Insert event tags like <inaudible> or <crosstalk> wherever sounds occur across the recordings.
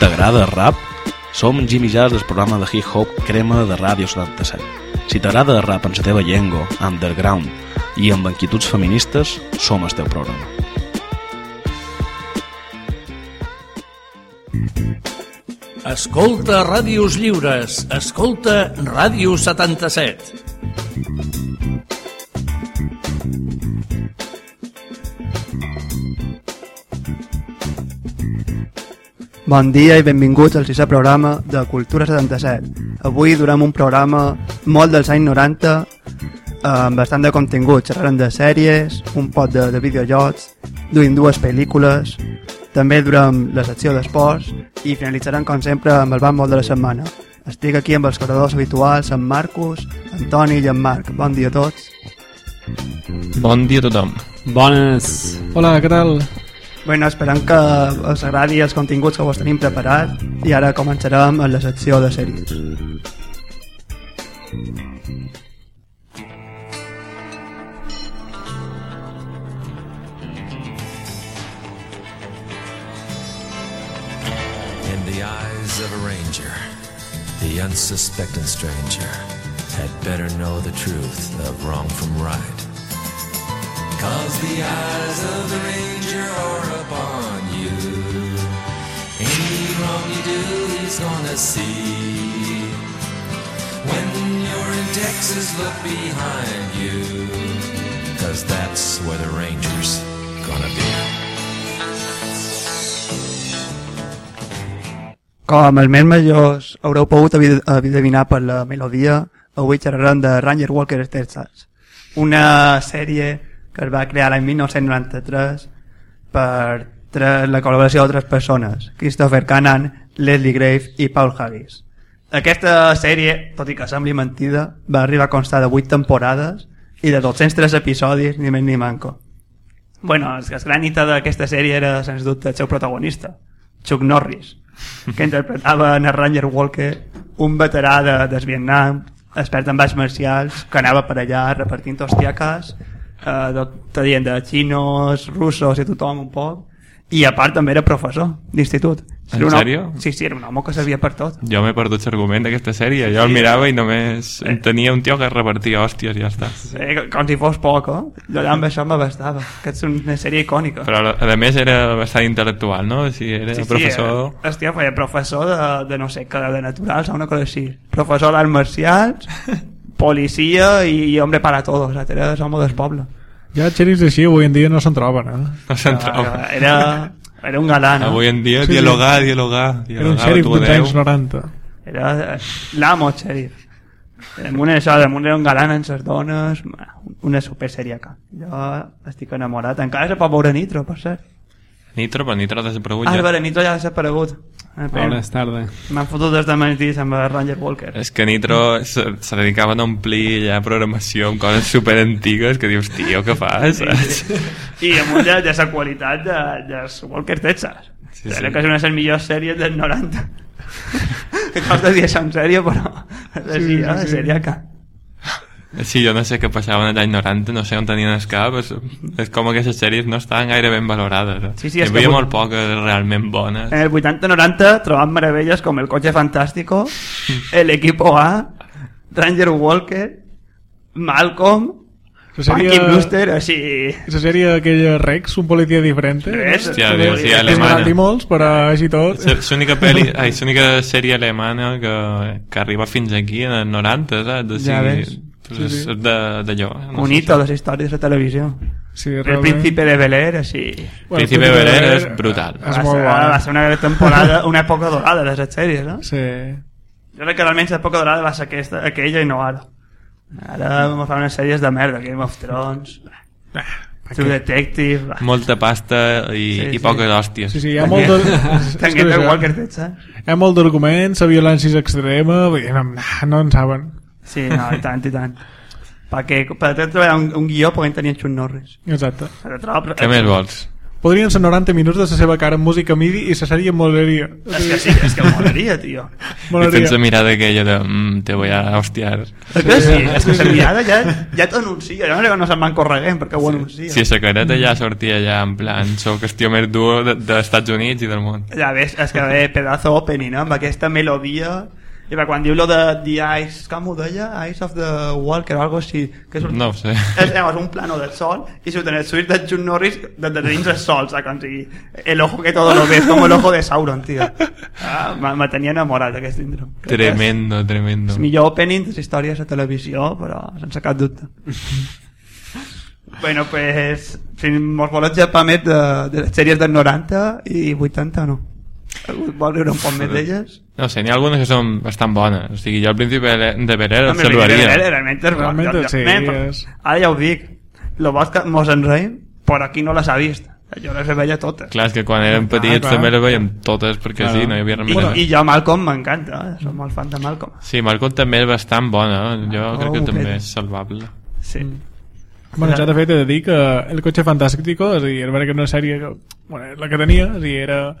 T'agrada rap? Som Jimmy Jazz del programa de hip-hop Crema de Ràdio 77. Si t'agrada rap en la teva llengua, underground i amb inquietuds feministes, som el teu programa. Escolta Ràdios Lliures. Escolta Ràdio 77. Bon dia i benvinguts al sisè programa de Cultura 77. Avui durem un programa molt dels anys 90, amb bastant de contingut. Xerrarem de sèries, un pot de, de videojocs, duim dues pel·lícules, també durem la secció d'esports i finalitzarem, com sempre, amb el bàmbol de la setmana. Estic aquí amb els corredors habituals, en Marcus, Antoni i en Marc. Bon dia a tots. Bon dia a tothom. Bones. Hola, què tal? Bueno, esperem que us agradi els continguts que vos tenim preparats i ara començarem amb la secció de sèries. In the eyes of a ranger, the unsuspecting stranger had better know the truth of wrong from right. Cause the eyes of the ranger are upon you. Any wrong you do, he's gonna see. When you're in Texas, look behind you. Cause that's where the ranger's gonna be. Com els més majors haureu pogut adivinar per la melodia, avui xerrarem de Ranger Walker Texas, una sèrie que es va crear l'any 1993 per la col·laboració d'altres persones, Christopher Cannon, Leslie Graves i Paul Harris. Aquesta sèrie, tot i que sembli mentida, va arribar a constar de 8 temporades i de 203 episodis, ni més ni manco. Bueno, el gran hita d'aquesta sèrie era, sens dubte, el seu protagonista, Chuck Norris, que interpretava en el Ranger Walker, un veterà de, des Vietnam, expert en arts marcials, que anava per allà repartint hostiaques, eh, de, dient de xinos, russos i tothom un poc, i a part també era professor d'institut. En Era un home- sèrio? Sí, sí, era un home que sabia per tot. Jo m'he perdut l'argument d'aquesta sèrie. Jo el mirava i només Eh. tenia un tio que repartia hòsties i ja està. Sí, com si fos poc, eh? Jo amb això m'abastava, que és una sèrie icònica. Però a més era bastant intel·lectual, no? O sigui, era Sí, sí, professor... eh, hòstia, feia professor de, de no sé, de naturals o una cosa així. Professor d'arts marcials, <laughs> policia i, i hombre para todos, o sea, era home del poble. Ja xeris així avui en dia no se'n troben, eh? No se'n troba. Era, era un galà, no? Avui en dia, Sí, sí. dialogar, dialogar, Era un dialogar, tu dels anys 90. Era eh, l'amo xèrif. Damunt això, damunt era un galà en ses dones, una super seriaca. Jo estic enamorat. Encara se pot veure Nitro, per cert. Nitro, però Nitro ha desaparegut Ah, ja. vera, Nitro ja ha desaparegut. Hores tarda. M'han fotut des de menys amb el Ranger Walker. És que Nitro se, se dedicaven a omplir ja programació amb coses super antigues que dius, tio, què fas? saps? I amb una de la qualitat de, de Walker Texas. Sí, Sí, sí. sí. que és una de les millors sèries dels 90. que costa dir això en sèrio, però Sí, sí, sí, sí, sí. Sí, jo no sé què passava en l'any 90, no sé on tenien el cap, és, és com que aquestes sèries no estaven gaire ben valorades. Eh? Sí, sí, Hi és que havia molt poques realment bones. En el 80-90 trobam meravelles com El Coche Fantástico, El <laughs> Equipo A, Ranger Walker, Malcolm, La sèrie- Punky Brewster, així... La sèrie aquella Rex, un policia diferente. Res, Hòstia, no? Déu, sí, És alemanya. És molt, però així tot. És l'única peli, ai, l'única sèrie alemana que, que arriba fins aquí en els 90, saps? O Ja ves. Pues Sí, sí. de- d'allò. No Un de les històries de televisió. Sí, El realment. Príncipe de Bel Air, així... Bueno, Príncipe Bel Air Bel-Air és brutal. És va, molt ser, bona. va ser una temporada, una època dorada de les sèries, no? Sí. Jo crec que almenys l'època dorada va ser aquesta, aquella i no ara. Ara vam fer unes sèries de merda, Game of Thrones, True Detective... va. Molta pasta i, Sí, i sí. poques hòsties. Sí, sí, hi ha molt de... el això. Walker Texas. Hi ha molt d'arguments, la violència és extrema, no, no en saben. Sí, no, i tant, i tant. perquè per treballar un, un guió puguem tenir en Chuck Norris. Exacte. Però trobo- Què més vols? podrien ser 90 minuts de la seva cara en música MIDI i la sèrie molaria. És que sí, és que molaria, tio. <laughs> I Molaria. tens la mirada aquella de mm, te voy a hostiar. És que sí, és que la mirada ja, ja t'anuncia, ja no sé que no se'n van correguent perquè ho anuncia. Si la careta ja sortia ja en plan soc el tio més dur de- dels Estats Units i del món. Ja ves, és que bé, pedazo opening, no? amb aquesta melodia i va, quan diu lo de The Eyes, com ho deia? Eyes of the Walker o algo així que surt, No sé. <laughs> és, llavors un plano del sol i surten els suïts de June Norris de, de dins el sol, saps? Com si el ojo que todo lo ve, com el ojo de Sauron, tio. Ah, me, tenia enamorat d'aquest intro. Crec que és Tremendo, tremendo. El millor opening de la història de televisió, però sense cap dubte. bueno, pues, si mos voleu xapar més de, de les sèries dels 90 i 80, no? Vol riure un poc més d'elles? No sé, n'hi ha algunes que són bastant bones. O sigui, jo al principi de Berera Home, el saludaria. Realment, Jo- sí, men, és- Ara ja ho dic, lo bo és que mos en reim, però aquí no les ha vist. Jo les veia totes. Clar, que quan érem petits clar. també les veiem totes, perquè Clar. sí, no hi havia res I, més. I jo Malcolm m'encanta, eh? som molt fan de Malcolm. Sí, Malcolm també és bastant bona. eh? Jo Oh, crec que també Pedro. és salvable. Sí. Bueno, ja de fet he de dir que El Cotxe Fantàstico, és a dir, era una sèrie que, bueno, la que tenia, és a dir, era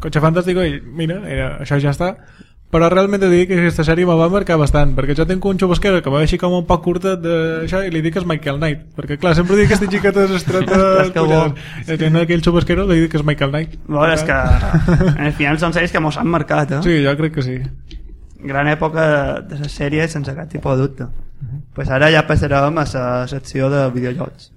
Cotxe Fantàstico i mira, era, això ja està però realment he de dir que aquesta sèrie me va marcar bastant perquè jo tinc un xubasquero que va així com un poc curtet d'això i li dic que és Michael Knight perquè clar, sempre dic aquestes xiquetes estretes <laughs> Ostres, que bo. i tenen aquell xubasquero li dic que és Michael Knight Bueno, és que <laughs> en el final són sèries que mos han marcat, eh? sí, jo crec que sí gran època de les sèries sense cap tipus de dubte. pues ara ja passarem a la secció de videojocs.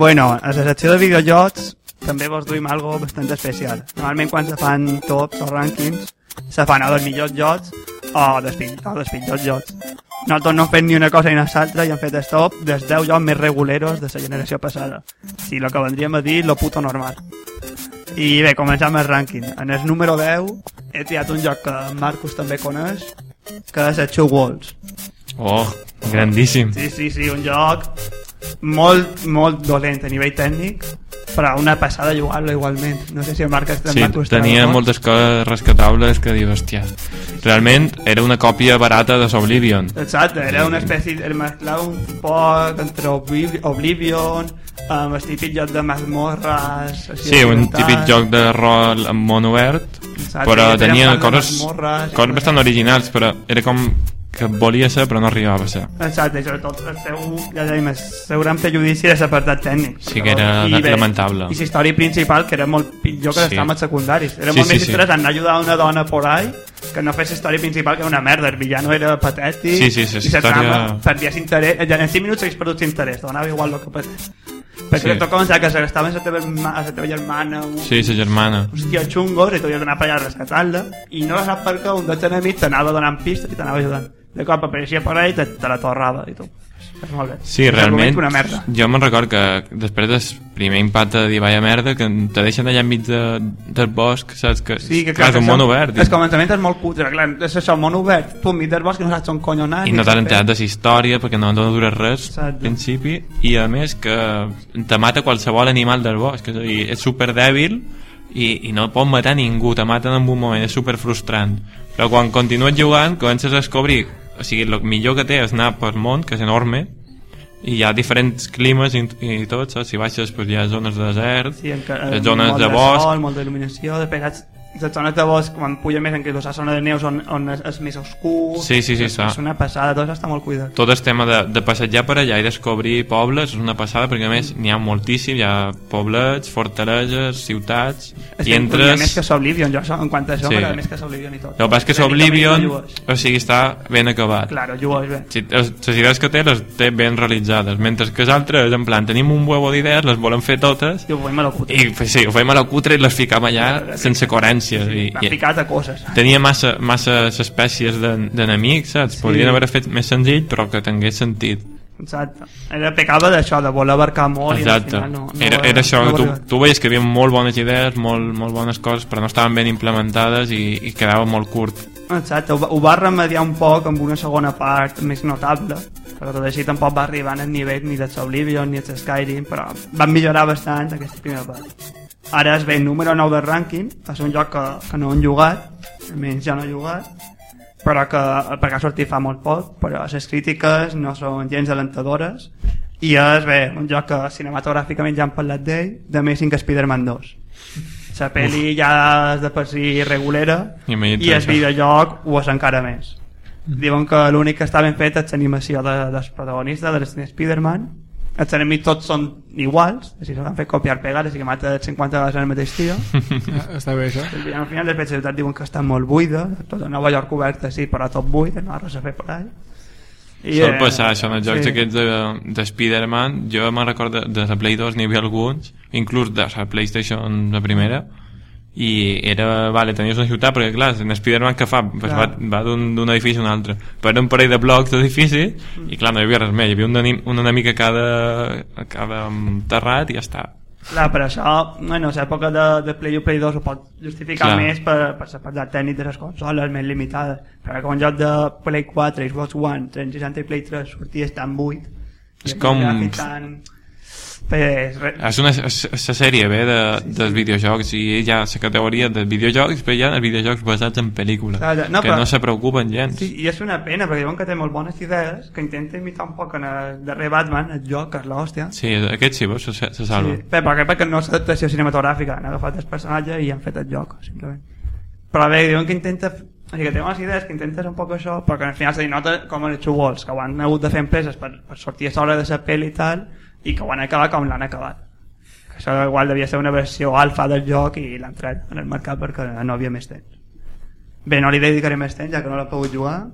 Bueno, a la secció de videojocs també vos duim algo bastant especial. Normalment quan se fan tops o rànquings se fan o dels millors jocs o dels, o dels pitjors jocs. Nosaltres no fet ni una cosa ni l'altra i hem fet el top dels 10 jocs més reguleros de la generació passada. Sí, el que vendríem a dir lo puto normal. I bé, comencem el rànquing. En el número 10 he triat un joc que Marcus també coneix, que és el Two Walls. Oh, grandíssim. Sí, sí, sí, un joc molt, molt dolent a nivell tècnic, però una passada jugar-lo igualment. No sé si el Marc estem Sí, tenia moltes coses rescatables que dius, hòstia, realment era una còpia barata de Oblivion. Exacte, era una espècie, era mesclar un poc entre Obliv- Oblivion, amb el típic joc de mazmorres... així Sí, un típic joc de rol amb món obert, Exacte, però tenia de coses, coses bastant originals, però era com que volia ser però no arribava a ser. Exacte, i sobretot el seu, ja dèiem, el seu gran prejudici era l'apartat tècnic. Sí que era I bé, lamentable. I la història principal, que era molt pitjor que Sí. els tràmits secundaris. Era Sí, molt sí, més sí. interessant ajudar una dona por ahí que no fes la història principal, que era una merda. El villano era patètic. Sí, sí, sí, i la història- trama perdies interès. En 5 minuts hagués perdut interès, donava igual el que pateix. Perquè Sí. tot començar que s'agastava a la teva, a la teva germana un, Sí, sa germana. uns tios xungos i tu havies d'anar per allà a rescatar-la i no sap per què un dels enemics t'anava donant pistes i t'anava ajudant de cop apareixia per ahí i te, te la torrava i tu és molt bé Sí, És realment, una merda jo me'n record que després del primer impacte de dir vaya merda, que te deixen allà enmig de, del bosc, saps? Que, Sí, que clar, és un món obert. El començament és molt cutre, clar, és això, món obert, tu enmig del bosc no saps on conyo anar. I no t'han enterat de la història perquè no, no dura res al principi i a més que te mata qualsevol animal del bosc és, a dir, és super dèbil i, i no pot matar ningú, te maten en un moment és super frustrant però quan continues jugant comences a descobrir o sigui, el millor que té és anar pel món que és enorme i hi ha diferents climes i, i tot, saps? si baixes pues, hi ha zones de desert Sí, zones de bosc Sol, molt d'il·luminació, després saps, les zones de bosc, quan puja més en que la zona de neus on, on és, és més oscur, Sí, sí, sí, és, és una passada, tot està molt cuidat. tot el tema de, de passejar per allà i descobrir pobles és una passada perquè a més n'hi ha moltíssim hi ha poblets, fortaleses, ciutats És i entres més que s'Oblivion, jo en quant a això, Sí. més que s'Oblivion i tot. el que passa és que Tècnicament Oblivion no jugues. o sigui, està ben acabat Claro, jugues bé. si, les, idees que té les té ben realitzades mentre que les altres, en plan, tenim un huevo d'idees les volem fer totes I ho veiem a la puta. i sí, ho fem a la cutre i les ficam allà sense coherència i, M'ha i, ficat a coses. tenia massa, massa espècies de- d'enemics, saps? Sí. Podrien haver fet més senzill però que tingués sentit Exacte. Era pecava d'això, de voler abarcar molt Exacte. i al final no, no era, va- era això, no tu, tu veies que hi havia molt bones idees, molt, molt bones coses, però no estaven ben implementades i, i quedava molt curt. Exacte, ho, ho va remediar un poc amb una segona part més notable, però tot així tampoc va arribar al nivell ni de Oblivion ni de Skyrim, però van millorar bastant aquesta primera part. Ara es ve número 9 del rànquing, és un joc que, que no han jugat, almenys jo no he jugat, però que perquè ha sortit fa molt poc, però les crítiques no són gens alentadores, i és bé, un joc que cinematogràficament ja han parlat d'ell, de Amazing Spider-Man 2. La pel·li ja és de per si regulera Imagina't i el videojoc ho és encara més. Diuen que l'únic que està ben fet és l'animació de, dels protagonistes de de Spider-Man. Els enemics tots són iguals, així s'ho han fet copiar-pegar, així que mata 50 vegades el mateix tio. <laughs> Ah, Està bé això. I al final després la ciutat diuen que està molt buida, tota Nova York coberta, sí, però tot buit, no ha res a fer per allà. I, Sol eh, passar això en els jocs sí. aquests de, de Spider-Man jo me'n recordo de, de la Play 2 n'hi havia alguns inclús de la Playstation la primera i era, vale, tenies una ciutat perquè clar, en Spider-Man que fa? Pues va, va d'un edifici a un altre però era un parell de blocs d'edifici i clar, no hi havia res més, hi havia un, un enemic a cada, a cada mm, terrat i ja està Clar, per això, bueno, a l'època de, de Play 1 Play 2 ho pot justificar Clar. més per, per la part tècnic de les consoles més limitades. Però que un joc de Play 4, Xbox One, 360 i Play 3 sorties tan buit. És com- Tan... Pues, re... és una la sèrie bé de, dels videojocs i hi ha la categoria de videojocs però hi ha els videojocs basats en pel·lícules Clar, no, que però- no se preocupen gens Sí, i és una pena, perquè diuen que té molt bones idees, que intenta imitar un poc en el darrer Batman, el joc, que és l'hòstia. Sí, aquest sí, veus, se, se salva. Sí, bé, perquè, perquè no és adaptació cinematogràfica, han agafat el personatge i han fet el joc, simplement. Però bé, diuen que intenta... O sigui, que té unes idees que intentes un poc això, però que al final se nota com en Two Walls, que ho han hagut de fer empreses per, per sortir a sobre de la pel·li i tal, i que ho han acabat com l'han acabat. Que això igual devia ser una versió alfa del joc i l'han tret en el mercat perquè no havia més temps. Bé, no li dedicaré més temps, ja que no l'he pogut jugar.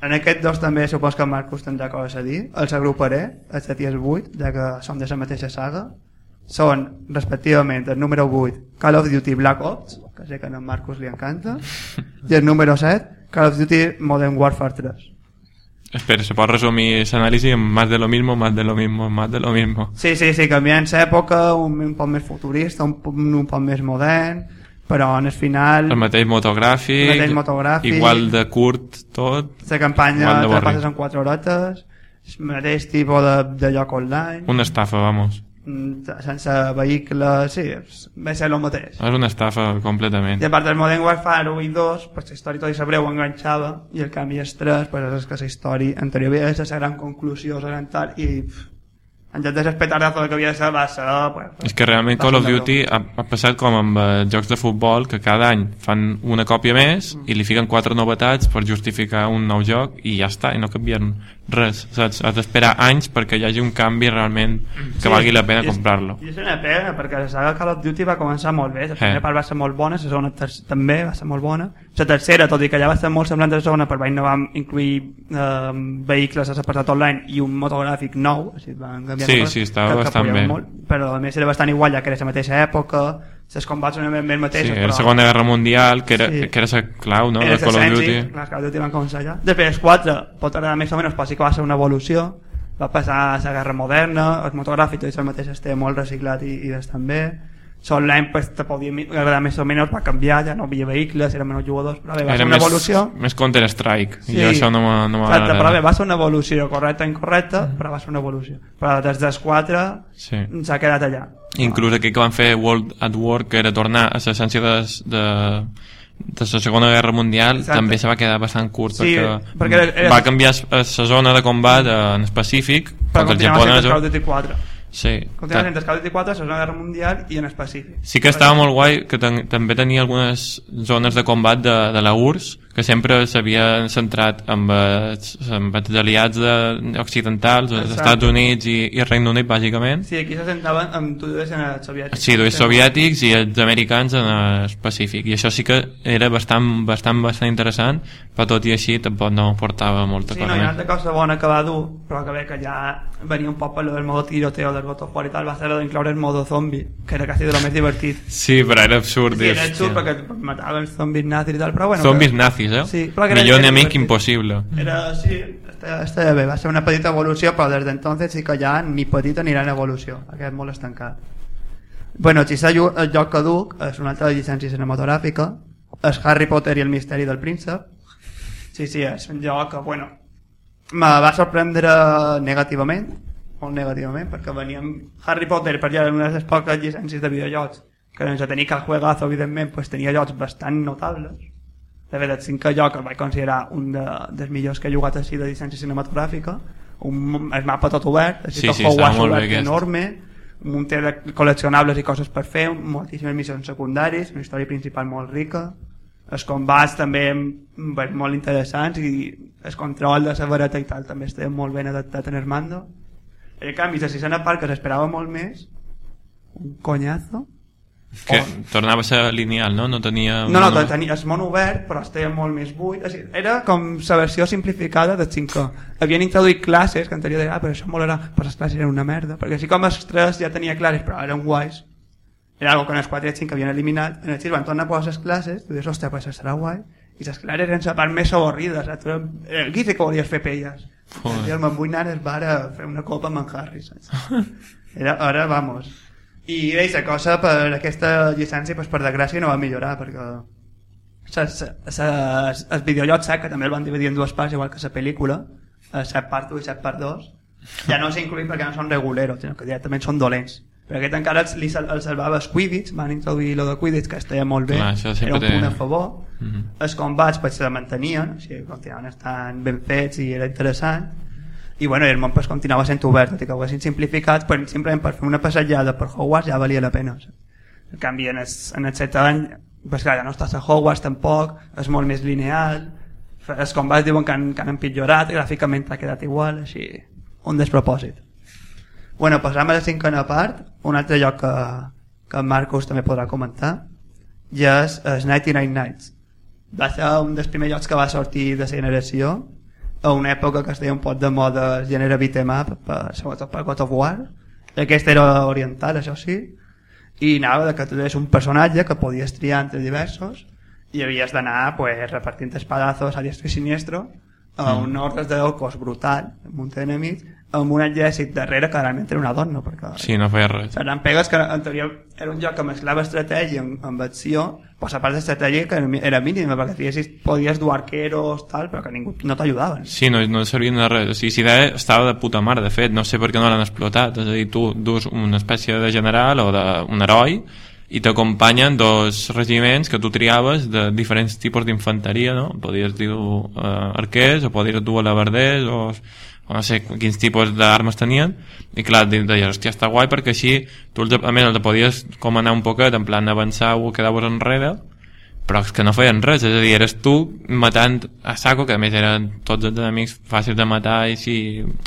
En aquest dos també supos que el Marcus tindrà coses a dir. Els agruparé, el 7 i el 8, ja que són de la mateixa saga. Són, respectivament, el número 8, Call of Duty Black Ops, que sé que a en Marcus li encanta, i el número 7, Call of Duty Modern Warfare 3. Espera, se pot resumir l'anàlisi en más de lo mismo, más de lo mismo, más de lo mismo. Sí, sí, sí, canviant l'època, un, un poc més futurista, un, un poc més modern, però en el final... El mateix motogràfic, El mateix motogràfic. igual de curt tot, La campanya te la passes en 4 horetes, el mateix tipus de, de lloc online, una estafa, vamos. Mm, sense vehicles, sí, va ser el mateix. És una estafa completament. I a part del Modern Warfare 1 i 2, pues, la història tot i sabreu enganxava, i el canvi és 3, pues, és que la història anterior havia de ser la gran conclusió, la gran tal, i pff, en lloc de ser el petardazo que havia de ser, va ser... Pues, És que realment Call of Duty ha, ha passat com amb eh, jocs de futbol que cada any fan una còpia més i li fiquen quatre novetats per justificar un nou joc i ja està, i no canvien res saps? has d'esperar anys perquè hi hagi un canvi realment que Sí, valgui la pena comprar-lo I és una pena, perquè la saga Call of Duty va començar molt bé. La primera Eh. part va ser molt bona, la segona també va ser molt bona. La tercera, tot i que ja va ser molt semblant a la segona, però va innovar amb incluir eh, vehicles a l'apartat online i un motogràfic nou. Així van canviar Sí, coses sí, estava que- que bastant apoyaven bé. Molt, però a més era bastant igual, ja que era la mateixa època, les combats són ben sí, mateixes. era la però... segona guerra mundial que era, Sí. que era la clau no? Era de Call of Duty Les Call of Duty van començar allà. Després, els 4, pot agradar més o menys, però sí que va ser una evolució. Va passar a la guerra moderna, el motogràfic, tot això mateix està molt reciclat i, i bastant bé. Online, pues, te podia agradar més o menys, va canviar, ja no havia vehicles, eren menys jugadors, però bé, va era ser una més, evolució. més Counter-Strike i això no m'ha no Exacte, però bé, va ser una evolució, correcta o incorrecta, però va ser una evolució. Però des dels 4 sí. s'ha quedat allà. Inclús aquell que van fer World at War que era tornar a l'essència de, de, de la segona guerra mundial Exacte. també se va quedar bastant curt Sí, perquè, perquè era- era- va canviar la zona de combat en específic Però contra els continuava sent els Call of japonesos Duty 4. sí, Continuava sent els Call of Duty 4, la Segona Guerra Mundial i en específic. sí que estava molt guai que ten, també tenia algunes zones de combat de, de la URSS que sempre s'havien centrat amb els, amb els aliats de, occidentals, els. Estats Units i, i el Regne Unit bàsicament Sí, aquí se sentaven amb dues en els soviètics. Sí, els soviètics i els americans en el Pacífic i això sí que era bastant, bastant, bastant interessant però tot i així tampoc no portava molta Sí, cosa no, hi ha altra cosa bona que va dur, però que bé que ja venia un poc per del modo tiroteo del of War i tal, va ser lo d'incloure el modo zombi, que era quasi de lo més divertit. Sí, però era absurd Sí, era xut perquè mataven els zombis nazis i tal, però bueno... Zombis que- nazis, eh? Sí, però que era- Millor era enemic divertit. impossible Era, sí, estava, estava bé, va ser una petita evolució, però des d'entonces sí que ja ni petita ni gran evolució, aquest molt estancat. Bueno, si s'ha el joc caduc és una altra llicència cinematogràfica, és Harry Potter i el misteri del príncep, Sí, sí, és un joc que, bueno, me va sorprendre negativament, molt negativament, perquè veníem Harry Potter, per ja una de les poques llicències de videojocs, que sense tenir cap juegazo, evidentment, pues, tenia jocs bastant notables. De fet, el cinquè joc el vaig considerar un de, dels millors que he jugat així de llicència cinematogràfica, un, el mapa tot obert, així Sí, tot sí, obert aquest. enorme, un munt de col·leccionables i coses per fer, moltíssimes missions secundàries, una història principal molt rica, els combats també bé, molt interessants i el control de severeta i tal també estava molt ben adaptat en el mando. En canvi, la sisena part que s'esperava molt més, un conyazo. Que tornava a ser lineal, no? No tenia... No, no, tenia el món obert, però estava molt més buit. O sigui, era com la versió simplificada del 5 Havien introduït classes, que en teoria deia, ah, però això molarà, però les classes eren una merda, perquè així com els 3 ja tenia classes, però eren guais, era algo que en els 4 i els 5 havien eliminat, en el 6 van tornar a posar les classes, tu dius, hòstia, pues serà guai, i les classes eren la part més avorrida? Tu el guise que volies fer pelles. Joder. I me'n vull anar al bar a fer una copa amb en Harry, saps? Era, ara, vamos. I bé, la cosa per aquesta llicència, pues, per desgràcia, no va millorar, perquè els videojocs sac, que també el van dividir en dues parts, igual que la pel·lícula, eh, 7 part 1 i 7 part 2, ja no s'ha incluït perquè no són reguleros, sinó que directament són dolents. Però aquest encara els, li els salvava els Quidditch, van introduir lo de Quidditch, que estava molt bé, Clar, era un té- punt a favor. Mhm. Els combats pues, se mantenien, o sigui, continuaven estant ben fets i era interessant. I bueno, el món pues, continuava sent obert, tot i que ho haguessin simplificat, però simplement per fer una passejada per Hogwarts ja valia la pena. En canvi, en els, en els 7 anys, pues, clar, ja no estàs a Hogwarts tampoc, és molt més lineal, els combats diuen que han, que han empitjorat, gràficament ha quedat igual, així, un despropòsit. Bueno, passam a la cinquena part, un altre lloc que, que en Marcos també podrà comentar, i és els 99 Nights. Va ser un dels primers jocs que va sortir de generació, a una època que es deia un pot de moda gènere beat'em up, per, sobretot per God of War. Aquest era oriental, això sí, i anava de que tu eres un personatge que podies triar entre diversos i havies d'anar pues, repartint espadazos a diestro i siniestro a un ordre de cos brutal, un enemics, amb un exèrcit darrere que realment era una dona, perquè Sí, no feia res. seran pegues que en teoria era un joc que mesclava estratègia amb, amb acció, però la part d'estratègia que era mínima, perquè podies, podies dur arqueros, tal, però que ningú no t'ajudaven. Sí, no, no servien de res. O sigui, si idea estava de puta mare, de fet. No sé per què no l'han explotat. És a dir, tu dus una espècie de general o d'un heroi i t'acompanyen dos regiments que tu triaves de diferents tipus d'infanteria, no? Podies dir uh, arquers o podies dur alabarders o, o no sé quins tipus d'armes tenien i clar, de- deies, hòstia, està guai perquè així tu a més els podies com anar un poquet en plan avançar o quedaves enrere però és que no feien res, és a dir, eres tu matant a saco, que a més eren tots els enemics fàcils de matar i així,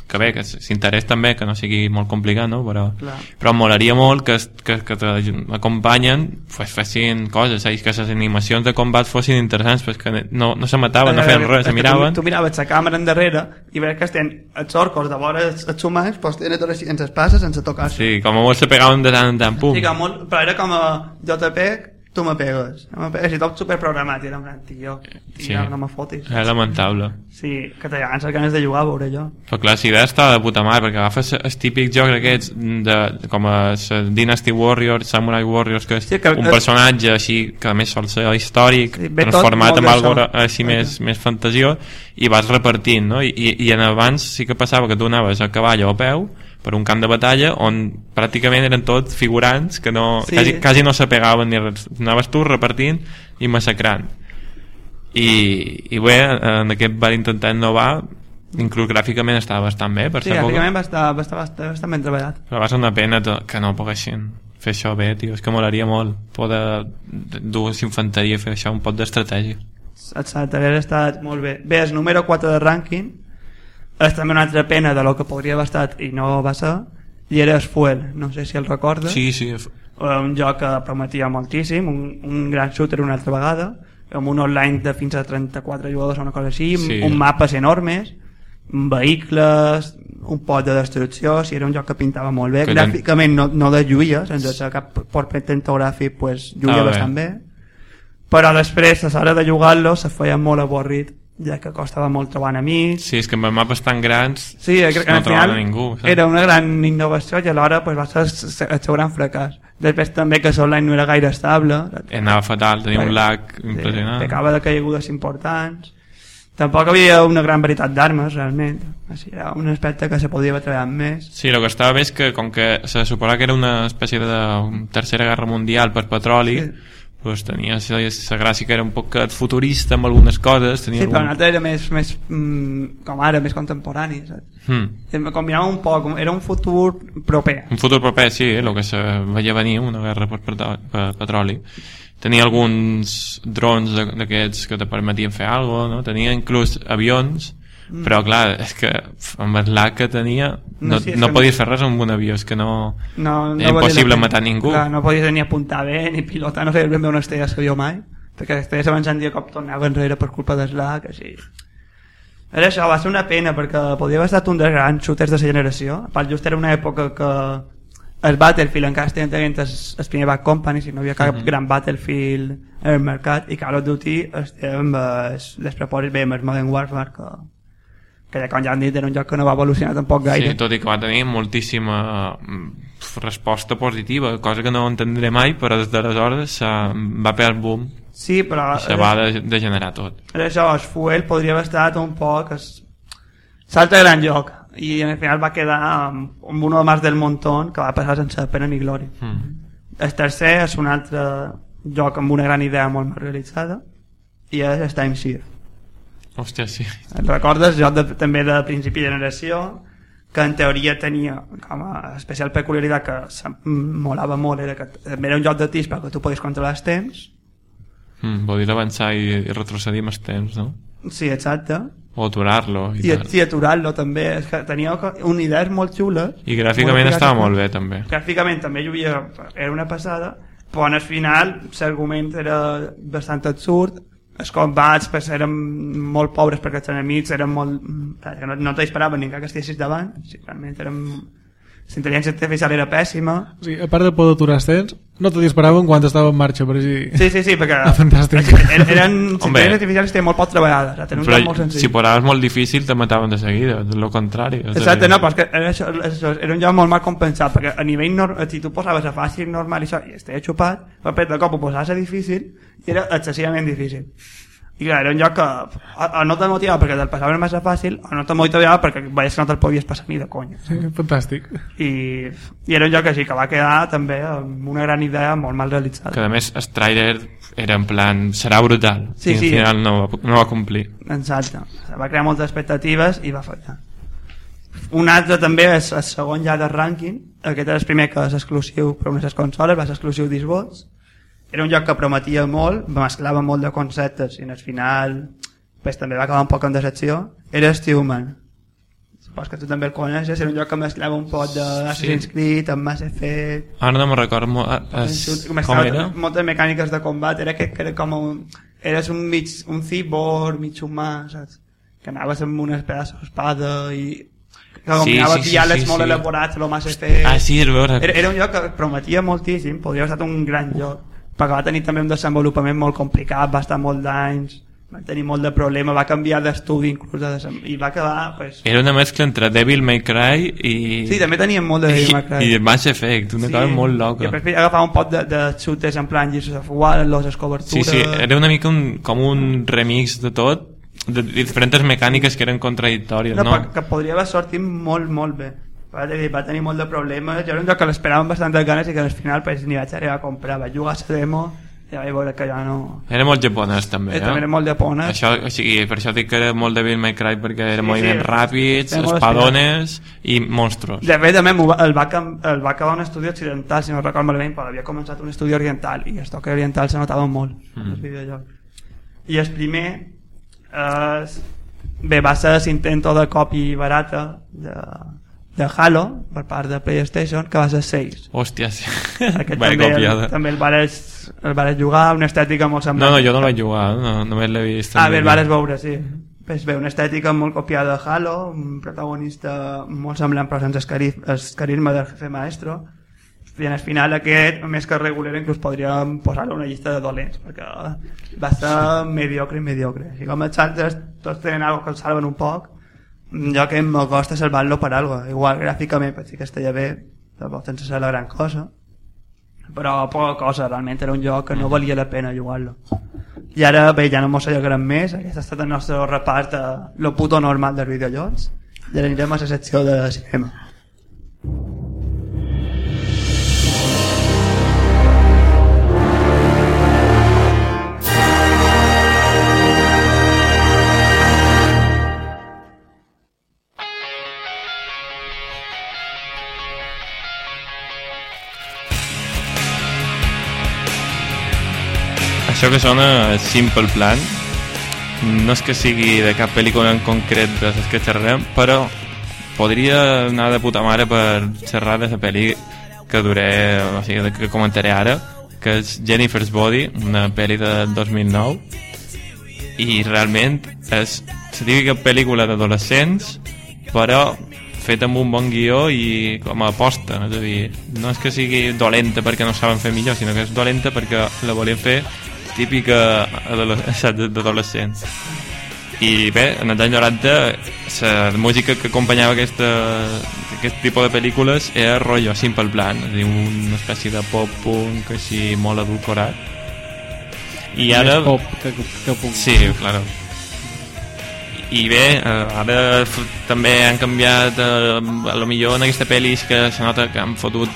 que bé, que s'interès també, que no sigui molt complicat, no? Però, Clar. però em molaria molt que, que, que t'acompanyen, pues, fessin coses, saps? que les animacions de combat fossin interessants, pues que no, no se mataven, no feien res, se miraven. Tu, tu miraves la càmera endarrere i veus que estan els orcos de vora els, humans, doncs tenen tot així, ens espassa sense tocar-se. Sí, com a molt se pegaven de tant en tant, pum. Sí, molt, però era com a peg, tu me pegues. No me pegues i tot superprogramat. I era un gran tio, tio, Sí. no me fotis. Era lamentable. Sí, que te llegaven les ganes de jugar a veure jo. Però clar, la idea estava de puta mare, perquè agafes els típics jocs aquests de, com a Dynasty Warriors, Samurai Warriors, que és Sí, que un és- personatge així, que a més sol ser històric, Sí, transformat en algo així més, més fantasiós, i vas repartint, no? I, i, i en abans sí que passava que tu anaves a cavall o a peu, per un camp de batalla on pràcticament eren tots figurants que no, Sí. quasi, quasi no s'apegaven ni res. Anaves tu repartint i massacrant i, i bé, en aquest van intentar innovar inclús gràficament estava bastant bé per Sí, ser època, gràficament va estar, va estar, bastant, ben treballat. però va ser una pena que no poguessin fer això bé, tio, és que molaria molt poder dur infanteria i fer això un pot d'estratègia Exacte, hauria estat molt bé. Bé, el número 4 de rànquing és també una altra pena de lo que podria haver estat i no va ser, i era el Fuel, no sé si el recorda. sí, sí, un joc que prometia moltíssim, un, un gran shooter una altra vegada, amb un online de fins a 34 jugadors o una cosa així, Sí. un mapes enormes, vehicles, un pot de destrucció, si era un joc que pintava molt bé, Que gràficament no, no deslluïa, sense ser cap port pentogràfic, pues, lluïa Ah, bé. bastant bé. Però després, a l'hora de jugar-lo, se feia molt avorrit, ja que costava molt trobar enemics, sí, és que amb mapes tan grans Sí, crec que no trobaven ningú saps? era una gran innovació i alhora pues, va ser el seu gran fracàs. Després també que l'online no era gaire estable. anava fatal, tenia un lag Sí, impressionant Pecava de caigudes importants. Tampoc havia una gran varietat d'armes, realment. Així, era un aspecte que se podia haver treballat més. Sí, el que estava bé és que com que se suposava que era una espècie de tercera guerra mundial per petroli, Sí. Pues tenia la, gràcia que era un poc futurista amb algunes coses. Tenia Sí, però algun... l'altre era més, més mm, com ara, més contemporani, saps? Hmm. Combinava un poc, era un futur proper. Un futur proper, sí, eh, el que se veia venir, una guerra per, per petroli. Tenia alguns drons d'aquests que te permetien fer alguna cosa, no? Tenia inclús avions, mm. però clar, és que amb el lag que tenia No, no, sí, no podies fer res amb un avió, és que no... No, no Era impossible matar ningú. Clar, no podies ni apuntar bé, ni pilotar, no sabies ben bé on estigués l'avió mai, perquè estigués avançant dia cop tornava enrere per culpa del lag, així. Era això, va ser una pena, perquè podia haver estat un dels grans shooters de la generació. A part, just era una època que el Battlefield encara estava tenint el, el primer Bad Company, si no hi havia cap Mhm. gran Battlefield en el mercat, i Call of Duty estem amb els, propòsits bé amb el Modern Warfare, que, que ja com ja han dit era un joc que no va evolucionar tampoc gaire. Sí, tot i que va tenir moltíssima mm, resposta positiva, cosa que no entendré mai, però des d'aleshores s'ha- va pegar el boom Sí, però... i se va de, degenerar tot. Era això, el Fuel podria haver estat un poc es... salta gran joc i al final va quedar amb, amb uno más del montón que va passar sense pena ni glòria Mm. el tercer és un altre joc amb una gran idea molt més realitzada i és el Time Shift Hòstia, sí. et recordes? joc de, també de principi de generació que en teoria tenia com a especial peculiaritat que molava molt era que també era un joc de tis però que tu podies controlar els temps Mm, vol dir avançar i, i retrocedir amb el temps, no? sí, exacte O aturar-lo. I, i, i aturar-lo també és que tenia una idees molt xules I gràficament molt estava molt bé, també. gràficament també lluïa era una passada però al final l'argument era bastant absurd els combats pues, eren molt pobres perquè els enemics eren molt que no, no t'esperaven ni que estiguessis davant realment eren la intel·ligència artificial era pèssima O sigui, a part de poder aturar els temps, no te disparaven quan estava en marxa, per així... sí, sí, sí, perquè <laughs> Ah, fantàstic. eren, eren Home. intel·ligències artificials eren molt poc treballades tenen un Però joc molt senzill si posaves molt difícil te mataven de seguida, és el contrari. Exacte, no, però és que era, això, això, era un joc molt mal compensat, perquè a nivell normal, si tu posaves a fàcil, normal i això, i estava xupat, però de cop ho posaves a difícil i era excessivament difícil. I clar, era un joc que o, o no te motivava perquè te'l passaven massa fàcil, o no te motivava perquè veies que no te'l podies passar ni de conya. Sí, fantàstic. I, I era un joc així que va quedar també amb una gran idea molt mal realitzada. Que a més el trailer era en plan, serà brutal. Sí, I al sí. final no, va- no va complir. Exacte. Va crear moltes expectatives i va fallar. Un altre també és el segon ja de rànquing. Aquest és el primer que és exclusiu per a unes consoles, va ser exclusiu d'Xbox. Era un joc que prometia molt, mesclava molt de conceptes i al final pues, també va acabar un poc en decepció. Era Stewman. Supos que tu també el coneixes, era un joc que mesclava un poc d'Assassin's Sí. Creed amb Mass Effect, Ara no me'n recordo mo- eh, es, com era. moltes mecàniques de combat, era que, que era com un, eres un mig, un cyborg, mig humà, saps? Que anaves amb unes pedaços d'espada i que combinava sí, sí, diàlegs sí, molt sí. elaborats, lo Mass Effect. Ah, sí, és veure. Era, era un joc que prometia moltíssim, podria haver estat un gran joc, perquè va tenir també un desenvolupament molt complicat, va estar molt d'anys, va tenir molt de problema, va canviar d'estudi inclús de desem... i va acabar, pues... Era una mescla entre Devil May Cry i... Sí, també tenien molt de Devil May Cry. I, i Mass Effect, una cosa molt loca. I després agafava un pot de, de shooters en plan Gears of War, les cobertures... Sí, sí, era una mica un, com un remix de tot, de diferents mecàniques que eren contradictòries, no, no? no? Que podria haver sortit molt, molt bé. Va tenir, va tenir molt de problemes. Jo era un joc que l'esperava amb bastantes ganes i que al final pues, ni vaig arribar a comprar. Vaig jugar a la demo i vaig veure que ja no... Era molt japonès també, Eh, eh? també era molt japonès. Això, o sigui, per això dic que era molt Devil May Cry perquè eren Sí, moviments sí, ràpids, era molt espadones i monstros. De fet, també el va, el va acabar un estudi occidental, si no recordo malament, però havia començat un estudi oriental i els toques orientals se notaven molt mm. Mm. els videojocs. I el primer és... Bé, va ser l'intento de copy barata de, de Halo per part de PlayStation, que va ser 6. Hòstia, sí. Aquest també, el, copiada. també el vares, el vares jugar, una estètica molt semblant. No, no, jo no el vaig jugar, no, només l'he vist. Ah, bé, el vares veure, sí. Pues bé, una estètica molt copiada de Halo, un protagonista molt semblant però sense el cari- el carisma del jefe maestro. I en el final aquest, més que regular, inclús podríem posar-lo a una llista de dolents, perquè va ser mediocre i mediocre. I com els altres tots tenen alguna que els salven un poc, jo que em costa salvar-lo per algo. Igual gràficament, sí que estaria bé, tampoc sense ser la gran cosa, però poca cosa, realment era un joc que no valia la pena jugar-lo. I ara, bé, ja no mos allargarem més. Aquest ha estat el nostre repart de lo puto normal dels videojocs. I ara anirem a la secció de cinema. Això que sona Simple Plan. No és que sigui de cap pel·lícula en concret de les que xerrarem, però podria anar de puta mare per xerrar de la pel·li que duré, o sigui, que comentaré ara, que és Jennifer's Body, una pel·li de 2009, i realment és la típica pel·lícula d'adolescents, però feta amb un bon guió i com a aposta, és a dir, no és que sigui dolenta perquè no saben fer millor, sinó que és dolenta perquè la volien fer típica <laughs> d'adolescents. I bé, en els anys 90 la música que acompanyava aquesta, aquest tipus de pel·lícules era rotllo Simple Plan, és dir, una espècie de pop punk així molt adulcorat. I ara... Més pop que, que punk. Sí, claro. I bé, eh, ara també han canviat, eh, a lo millor en aquesta pel·li sí que se nota que han fotut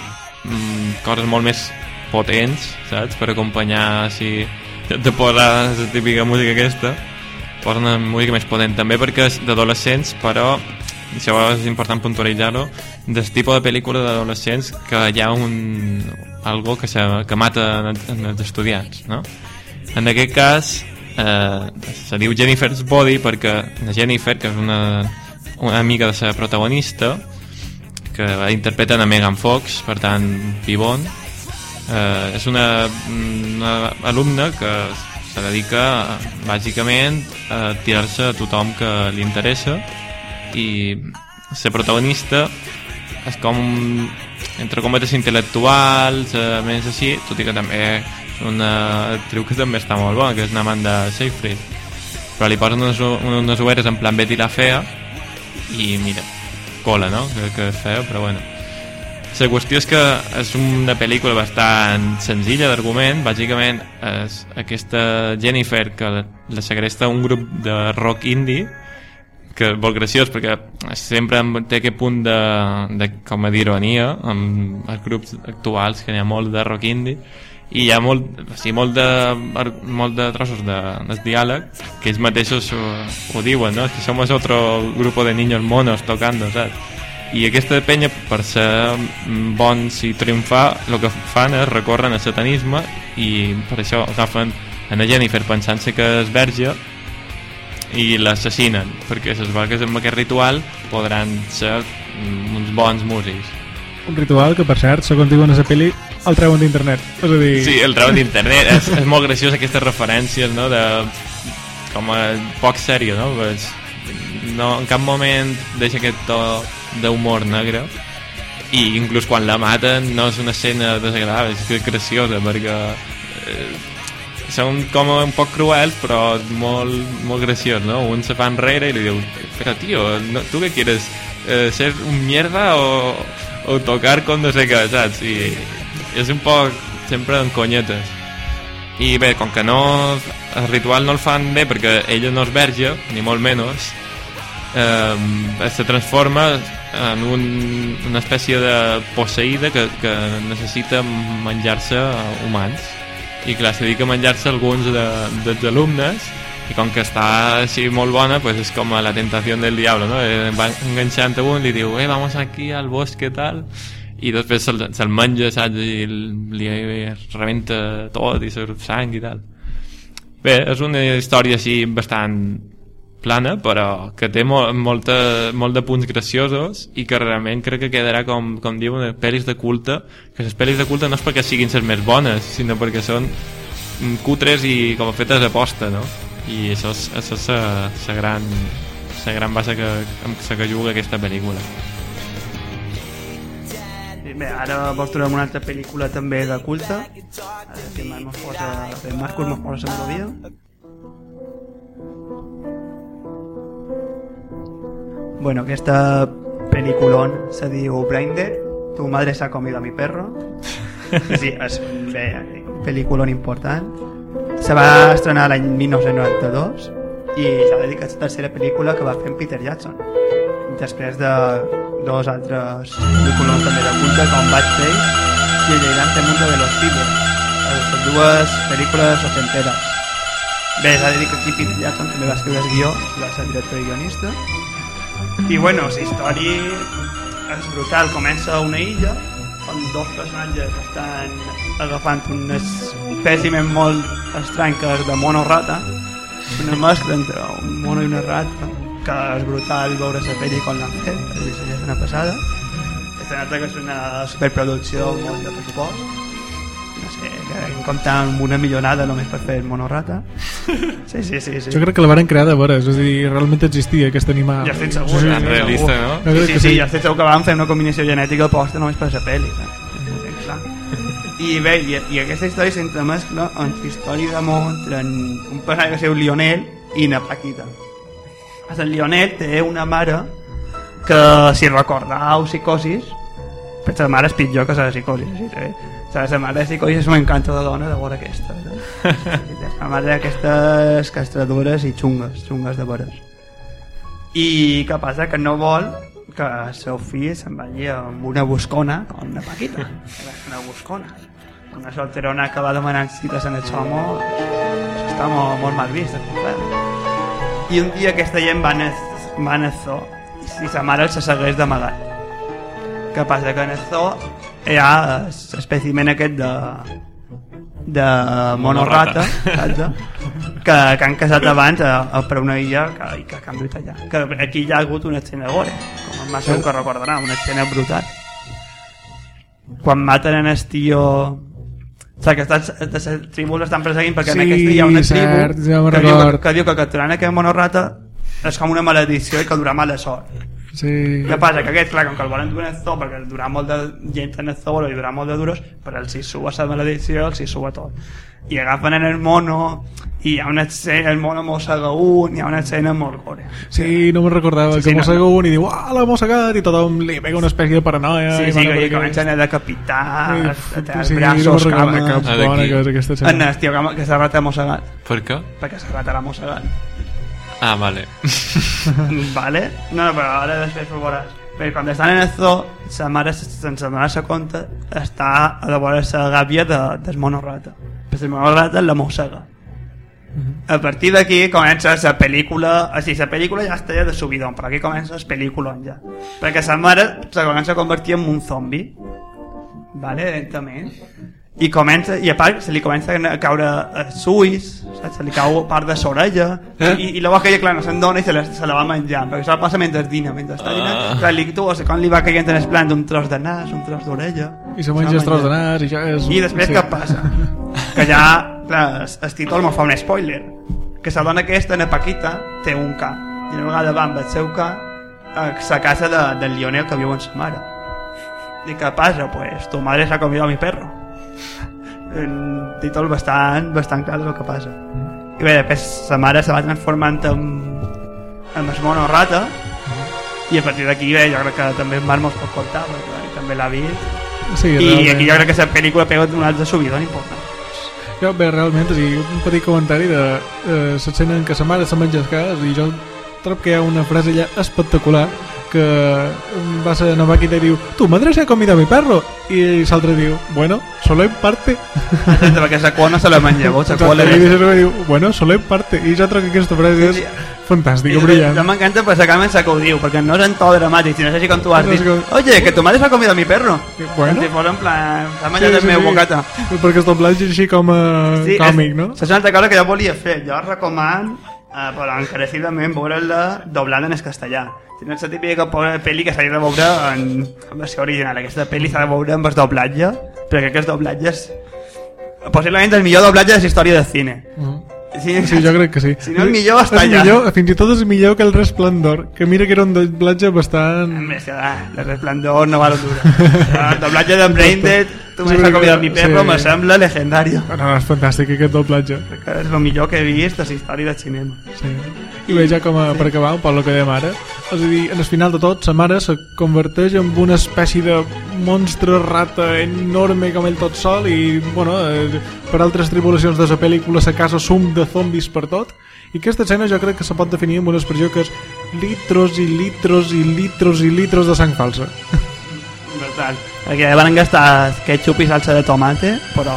mm, coses molt més potents, saps? Per acompanyar així, de, <laughs> de posar la típica música aquesta, posen una música més potent també perquè és d'adolescents, però això és important puntualitzar-ho, del tipus de pel·lícula d'adolescents que hi ha un, algo que, se, que mata en, els- estudiants, no? En aquest cas, eh, se diu Jennifer's Body perquè la Jennifer, que és una, una amiga de la protagonista, que interpreten a Megan Fox, per tant, pibon, eh, és una, una alumna que se dedica bàsicament a tirar-se a tothom que li interessa i ser protagonista és com entre cometes intel·lectuals eh, més així, tot i que també és una actriu que també està molt bona que és Amanda Seyfried però li posen unes, unes ueres en plan Betty la Fea i mira, cola, no? Que, que és feo, però bueno la qüestió és que és una pel·lícula bastant senzilla d'argument. Bàsicament és aquesta Jennifer que la segresta un grup de rock indie que és molt graciós perquè sempre té aquest punt de, de com a d'ironia amb els grups actuals que hi ha molt de rock indie i hi ha molt, o sigui, molt, de, molt de trossos de, de diàleg que ells mateixos ho, ho diuen no? que somos otro grupo de niños monos tocando saps? I aquesta penya per ser bons i triomfar el que fan és recorren al satanisme i per això agafen a la Jennifer pensant-se que és verge i l'assassinen perquè es que amb aquest ritual podran ser uns bons músics Un ritual que, per cert, segons diuen a la pel·li, el treuen d'internet. És a dir... Sí, el treuen d'internet és, és molt graciós aquestes referències no? de, com a poc sèrio no? Pues, no, en cap moment deixa aquest to d'humor negre i inclús quan la maten no és una escena desagradable, és graciosa perquè eh, són com un poc cruels però molt, molt graciós, no? Un se fa enrere i li diu però tio, no, ¿tú qué quieres? Eh, ¿Ser un mierda o, o tocar con no sé què, saps? I és un poc sempre en conyetes i bé, com que no el ritual no el fan bé perquè ella no és verge, ni molt menys eh, se transforma en un, una espècie de posseïda que, que necessita menjar-se humans i clar, se dedica a menjar-se alguns de, dels alumnes i com que està així molt bona pues és com a la tentació del diablo no? Eh, va enganxant a un li diu eh, vamos aquí al bosque tal i després se'l se menja saps? i li rebenta tot i surt sang i tal bé, és una història així bastant plana, però que té molt, molta, molt de punts graciosos i que realment crec que quedarà, com, com diuen, pel·lis de culte, que les pel·lis de culte no és perquè siguin les més bones, sinó perquè són mm, cutres i com a fetes posta, no? I això és, això és la, la gran la gran base que, amb la que juga aquesta pel·lícula. Bé, ara vos trobem una altra pel·lícula també de culte. Que mos posa, Marcos mos posa la melodia. Bueno, aquesta pel·lículon se diu Braindead, tu madre s'ha comido a mi perro. <laughs> Sí, és bé, pel·lículon important. se va estrenar l'any 1992 i s'ha dedicat a la tercera pel·lícula que va fer en Peter Jackson. Després de dos altres pel·lícules també de culte com Bad Taste i El Lleirante Mundo de los Fibers les dues pel·lícules ochenteres bé, s'ha de dir que aquí Peter Jackson també va escriure el guió va ser director i guionista i bueno, la història és brutal, comença a una illa on dos personatges estan agafant un espècimen molt estrany que és de mono rata una mescla entre un mono i una rata que és brutal veure la pel·li com l'han fet és una passada. Aquesta nota que és una superproducció molt de pressupost no sé, que compta amb una millonada només per fer monorata <laughs> sí, sí, sí, sí. Jo crec que la varen crear de veres, és a dir, realment existia aquest animal. Ja estic segur, Sí, estic realista, segur. no? Sí, que sí, sí. ja estic segur que van fer una combinació genètica posta només per la pel·li. Eh? Clar. I bé, i, i aquesta història s'entremescla amb la història d'amor entre en- un personatge que es diu Lionel i na Paquita. El Lionel té una mare que, si recordeu psicosis, però la mare és pitjor que la psicosis. Així, eh? La, la mare de psicosis és un encanto de dona de veure aquesta. Eh? <laughs> La mare d'aquestes castradures i xungues, xungues de veres. I què passa? Que no vol que el seu fill se'n vagi amb una buscona com una Paquita. <laughs> Una buscona. Una solterona que va demanant cites en el xomo això està molt, molt mal vist. I un dia aquesta gent van a, van a zoo i si sa mare se segueix d'amagat. Què passa? Que en el zoo hi ha l'espècimen aquest de de monorrata que, que han casat abans a, a, per una illa que, i que, que han dut allà que aquí hi ha hagut una escena gore com en massa que recordarà, una escena brutal. Quan maten en el tio o sigui, que estan, les tribus l'estan perseguint perquè en Sí, aquesta hi ha una tribu cert, ja me'n que, diu que, que diu que capturant aquest monorrata és com una maledicció i que durà mala sort Sí. què passa? Que aquest, clar, com que el volen en el zoo perquè durà molt de gent en el zoo i durà molt de duros, però els hi sua la maledicció, els hi sua tot. I agafen en el mono i hi ha una escena, el mono mossega un, hi ha una escena molt gore. Sí, no me'n recordava Sí, sí, sí, que no. mossega un i diu ah, l'ha mossegat i tothom li pega una espècie de paranoia Sí, i sí, que comencen a decapitar, tallar els sí, no braços, me'n recordava cames... cap bona cosa aquesta En escena. el tio que, que s'ha rata mossegat, Per què? perquè s'ha mossegat. Ah, vale. <laughs> vale? No, no, però ara després ho veuràs. Perquè quan estan en el zoo, sa mare, sense donar-se compte, està a la vora la gàbia de, del monorrata. Però el monorrata la mossega. A partir d'aquí comença la pel·lícula... O sigui, la pel·lícula ja està ja de subidon, però aquí comença el pel·lículon ja. Perquè sa mare se comença a convertir en un zombi. Vale, lentament. I comença, i a part se li comença a caure els ulls, saps? se li cau part de l'orella, i, i llavors que ella, clar, no se'n dona i se la, se la va menjant, perquè això passa mentre dina, mentre està dinant, Ah. clar, li, tu, o sigui, com li va caient en el plan d'un tros de nas, un tros d'orella... I se menja els tros de nas i ja és... I després sí. què passa? Que ja, clar, el, el títol m'ho fa un spoiler. Que la dona aquesta, na Paquita, té un ca. I una vegada va amb el seu ca a la casa de, del Lionel que viu amb sa mare. I què passa? Pues tu madre s'ha comido a mi perro. Títol bastant, bastant clar del que passa. I bé, després sa mare se va transformant en, en es mono rata i a partir d'aquí bé, jo crec que també en Marc mos pot contar perquè també l'ha vist Sí, i realment. aquí jo crec que la pel·lícula pega un altre subidon important. Jo, bé, realment, o sigui, un petit comentari de eh, l'escena en què sa mare se menja els cas i jo trobo que hi ha una frase allà espectacular que va ser una vaquita i diu tu madre se ha comido a mi perro i l'altre diu bueno, solo en parte perquè la cua no se la menja, vos, la cua la i diu bueno, solo en parte i trobo que aquesta frase és fantàstica, brillant m'encanta per sacar-me que ho diu, perquè no és en to dramàtic, sinó és així com tu has dit. Oye, que tu madre s'ha comido a mi perro. Bueno. Si fos en plan, s'ha menjat el meu bocata. perquè el doblatge així com a Sí, còmic, no? És una altra cosa que jo volia fer. Jo recomano, eh, però encarecidament, veure-la doblant en el castellà. Si no és la típica pel·li que s'ha de veure en, en versió original. Aquesta pel·li s'ha de veure amb el doblatge, perquè aquest doblatge és possiblement el millor doblatge de la història del cine. Sí, Sí, jo crec que sí. Si no el millor, està és allà. millor, Fins i tot és millor que el Resplendor, que mira que era un doblatge bastant... Més que ah, el resplandor no val dura. <laughs> El doblatge de Braindead, tu Sí, m'has convidat mi perro, sí. me sembla legendari. No, no, és fantàstic aquest doblatge. Que és el millor que he vist de la història del cinema. Sí. I bé, ja com a, per acabar, un poc el que dèiem ara, és a dir, en el final de tot, sa mare se converteix en una espècie de monstre rata enorme com ell tot sol i, bueno, eh, per altres tribulacions de la pel·lícula sa casa sum de zombis per tot i aquesta escena jo crec que se pot definir amb una expressió que és litros i litros i litros i litros de sang falsa. Veritat. Perquè van gastar ketchup i salsa de tomate, però...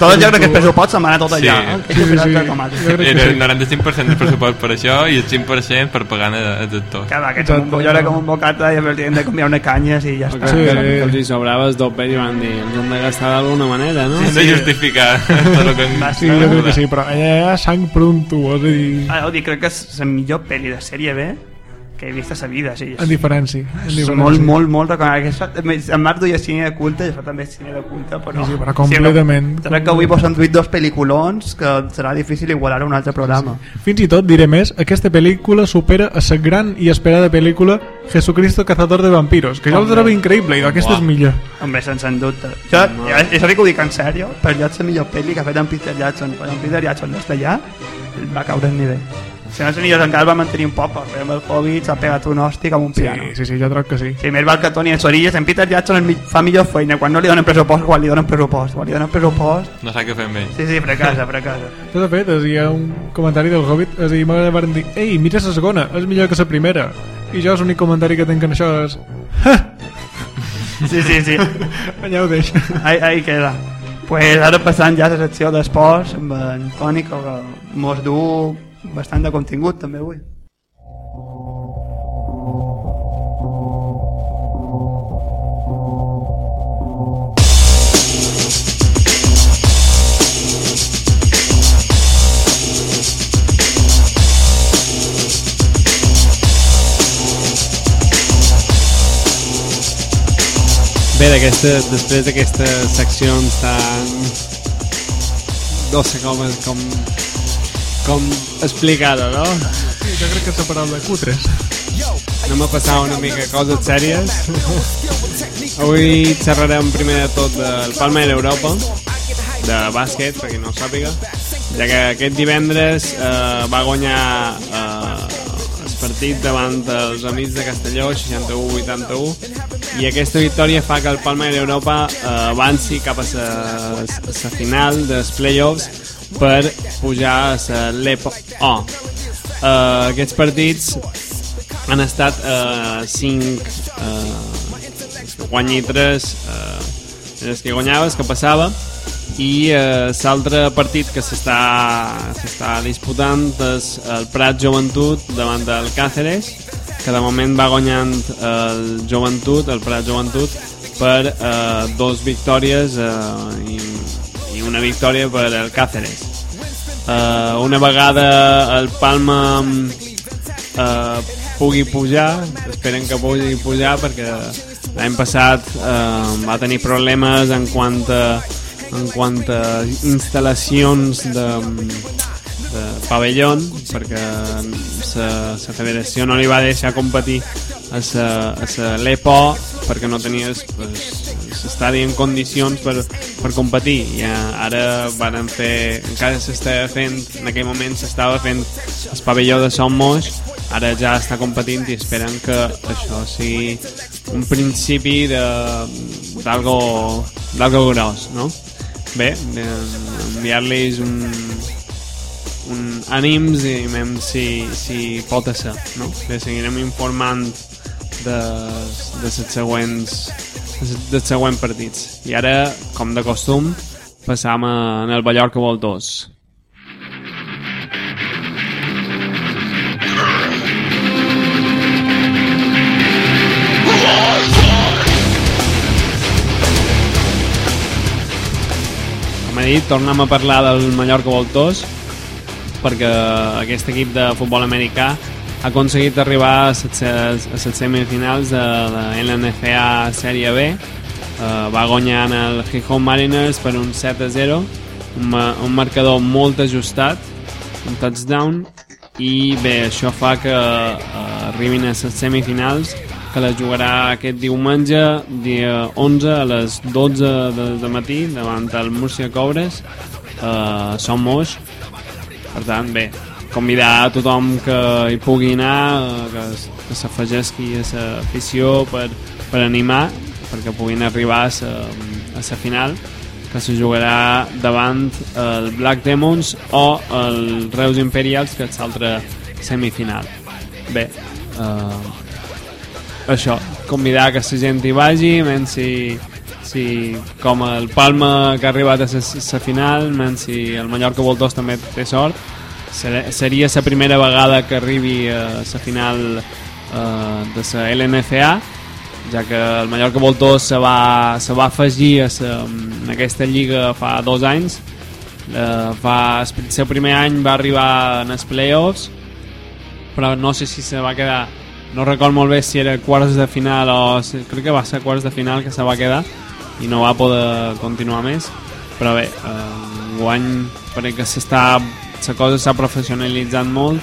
Tot jo crec que el pressupost se'n va anar tot allà. Sí. eh? Ketchup Sí, i salsa sí. de tomate. Era sí. el 95% del pressupost per això i el 5% per pagar els actors. Que va, que ets un, jo era com un bocata i el hem de canviar unes canyes i ja està. Sí. que els hi sobrava el doble i van dir ens hem de gastar d'alguna manera, no? Hem de justificar <laughs> tot el que Sí, jo crec que sí, però allà hi ha sang és a dir, Ah, dic, crec que és la millor pel·li de sèrie B que he vist a la vida. Sí. en diferència. En diferència. molt, molt, molt recomanable. Això, en Marc duia cine de culte i això també cine de culte, però... Sí, però completament. Sí, crec que avui vos han duit dos pel·lículons que serà difícil igualar a un altre programa. Fins i tot, diré més, aquesta pel·lícula supera a la gran i esperada pel·lícula Jesucristo cazador de vampiros, que jo el Home. trobo increïble i aquesta Uah. és millor. Hombre, sense en dubte. Jo, jo, això sí que ho dic en sèrio, per jo és la millor pel·li que ha fet en Peter Jackson. Però en Peter Jackson des d'allà va caure el nivell. Si no és millor, encara el va mantenir un poc, perquè amb el Hobbit s'ha pegat un hòstic amb un Sí, piano. sí, sí, jo trobo que sí. Sí, més val que Toni en Sorilles, en Peter Jackson el mi- fa millor feina quan no li donen pressupost, quan li donen pressupost. Quan li donen pressupost... No sap què fer amb ell. Sí, sí, fracassa, fracassa. Tot de fet, és, hi ha un comentari del Hobbit, és a dir, van dir, ei, mira la segona, és millor que la primera. I jo l'únic comentari que tinc en això és... Sí, sí, sí. <laughs> Allà ho deixo. Ahí, ahí queda. Pues ara passant ja a la secció d'esports amb en Toni que mos du bastant de contingut també avui. Bé, després d'aquestes seccions tan... No sé com, com, com explicar-ho, no? Sí, jo crec que és la paraula cutres. Anem a passar una mica coses sèries. Avui xerrarem primer de tot del Palma d'Europa, de bàsquet, per qui no ho sàpiga, ja que aquest divendres eh, va guanyar eh, el partit davant els amics de Castelló, 61-81, i aquesta victòria fa que el Palma d'Europa eh, avanci cap a la final dels playoffs per pujar a l'EPO O. Eh, aquests partits han estat eh, 5 eh, guanyi 3 eh, els que guanyaves, que passava i eh, l'altre partit que s'està disputant és el Prat Joventut davant del Càceres que de moment va guanyant el Joventut, el Prat Joventut per eh, dos victòries eh, i, i una victòria per el Càceres. Eh, una vegada el Palma eh, pugui pujar esperen que pugui pujar perquè l'any passat eh, va tenir problemes en quant a, en quant a instal·lacions de, de pavellon perquè la federació no li va deixar competir a l'EPO perquè no tenies pues, l'estadi en condicions per, per competir i eh, ara varen fer encara s'estava fent en aquell moment s'estava fent el pavelló de Som Moix ara ja està competint i esperen que això sigui un principi d'algo gros no? bé, eh, enviar-los un, un ànims i mem si, si pot ser no? Bé, seguirem informant de, de les següents dels següents partits. I ara, com de costum passam a, en el Mallorca Vol 2 com he dit, tornem a parlar del Mallorca Vol 2 perquè aquest equip de futbol americà ha aconseguit arribar a les, semifinals de la LNFA Sèrie B. Uh, va guanyar en el Gijón Mariners per un 7 a 0 un, un marcador molt ajustat un touchdown i bé, això fa que uh, arribin a les semifinals que la jugarà aquest diumenge dia 11 a les 12 de, de matí davant el Múrcia Cobres. Uh, Som Moix per tant, bé, convidar a tothom que hi pugui anar, eh, que, que s'afegeixi a l'afició per, per animar, perquè puguin arribar a la a la final, que se jugarà davant el Black Demons o el Reus Imperials, que és l'altra semifinal. Bé, eh, això, convidar que la gent hi vagi, menys si, si com el Palma que ha arribat a la final, menys si el Mallorca Voltors també té sort, ser- seria la primera vegada que arribi a la final eh, de la LNCA, ja que el Mallorca Voltors se va, se va afegir a, sa, a aquesta lliga fa dos anys, eh, fa, el seu primer any va arribar en els playoffs, però no sé si se va quedar. No record molt bé si era quarts de final o crec que va ser quarts de final que se va quedar i no va poder continuar més. Però bé, eh, guany que s'està la cosa s'ha professionalitzat molt.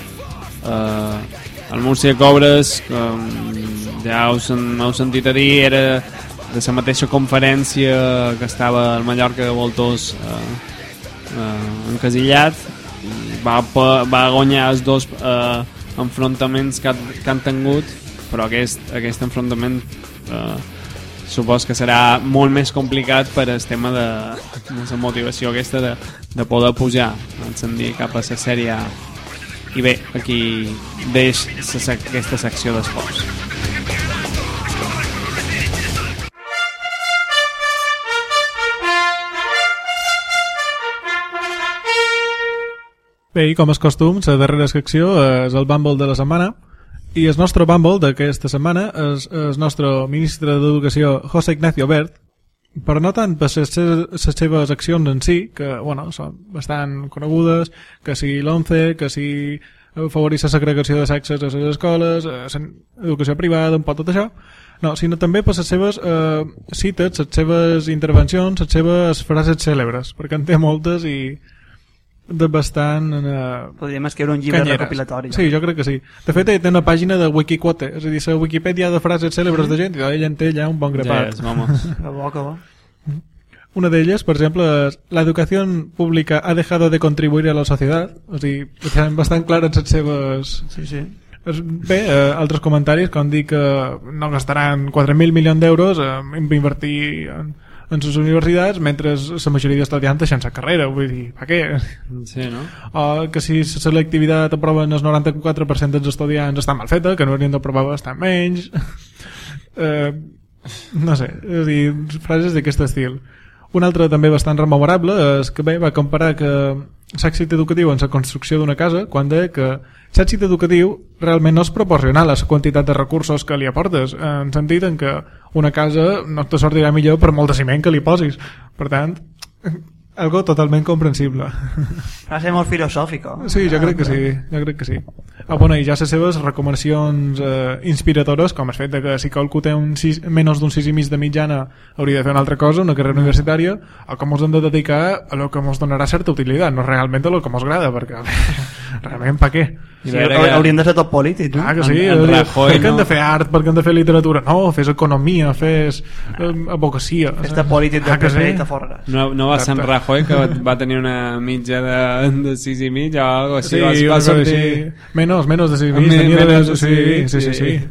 Eh, el Múrcia Cobres com ja us, en- heu sentit a dir era de la mateixa conferència que estava el Mallorca de Voltors eh, eh, encasillat. Va, va guanyar els dos eh, enfrontaments que, que han tingut però aquest, aquest enfrontament eh, supos que serà molt més complicat per el tema de, de la motivació aquesta de, de poder pujar. Ascendir cap a la sèrie A. i bé, aquí deix sa, aquesta secció d'esports. Bé, com és costum, la darrera secció és el Bumble de la setmana i el nostre Bumble d'aquesta setmana és el nostre ministre d'Educació, José Ignacio Bert, però no tant per les se- les seves accions en si, que bueno, són bastant conegudes, que si l'11, que si favorir la segregació de sexes a les escoles, la educació privada, un poc tot això, no, sinó també per les seves eh, cites, les seves intervencions, les seves frases cèlebres, perquè en té moltes i de bastant... Eh, Podríem escriure un llibre canyeres. recopilatori. Sí, jo crec que sí. De fet, ell té una pàgina de Wikiquote, és a dir, la Wikipedia de frases cèlebres de gent, i ell en té ja un bon grapat. Yes, vamos. <laughs> Que bo, que bo. Una d'elles, per exemple, és la educación pública ha dejado de contribuir a la societat. O sigui, tenen bastant clares les seves... Sí, sí. És- Bé, eh, altres comentaris, com dir que no gastaran 4.000 milions d'euros eh, en invertir en, en les universitats, mentre la majoria d'estudiants deixen la carrera. Vull dir, per què? Sí, no? o que si la selectivitat aproven el 94% dels estudiants està mal feta, que no haurien d'aprovar bastant menys <laughs> eh, no sé és a dir, frases d'aquest estil un altre també bastant rememorable és que bé, va comparar que l'èxit educatiu en la construcció d'una casa quan deia que l'èxit educatiu realment no és proporcional a la quantitat de recursos que li aportes en sentit en què una casa no te sortirà millor per molt de ciment que li posis. Per tant, algo totalment comprensible <laughs> Va ser molt filosòfica. Sí, jo crec que sí, jo crec que sí. Ah, bueno, i ja les seves recomanacions eh, inspiradores, com el fet de que si qualcú té un sis, menys d'un 6 i mig de mitjana hauria de fer una altra cosa, una carrera universitària, o que ens hem de dedicar a lo que ens donarà certa utilitat, no realment a lo que ens agrada, perquè <laughs> realment pa què? I Sí, veure hauríem de ser tot polítics, no? Ah, que sí, En- en Rajoy, per què hem no? de fer art, per què hem de fer literatura? No, fes economia, fes eh, advocacia. Festa polític del Ah, que sí? i te forres. No, no va ser en. Rajoy que va- tenir una mitja de, de 6 i mig o algo així, Sí, va, va sortir... així. Menos, menos de 6 Ah, mig. me- tenia menos de- de sí, sis, sí, sí, sí. sí.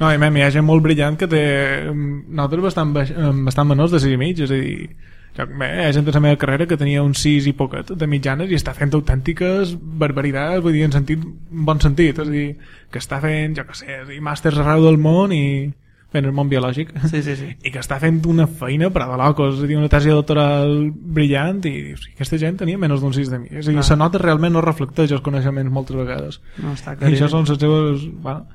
No, i mem, hi ha gent molt brillant que té mm, nosaltres bastant, baix, eh, bastant menors de 6 i mig, és a dir, bé, hi ha gent de la meva carrera que tenia un 6 i poquet de mitjanes i està fent autèntiques barbaritats, vull dir, en sentit, en bon sentit, és a dir, que està fent, jo què sé, màsters arreu del món i, en el món biològic, Sí, sí, sí. <laughs> i que està fent una feina per a de locos, és a dir, una tesi doctoral brillant i dius, "I aquesta gent tenia menys d'un 6 de mi. És a dir, Ah. la nota realment no reflecteix els coneixements moltes vegades. No, està I clar. això són les seves... Bueno.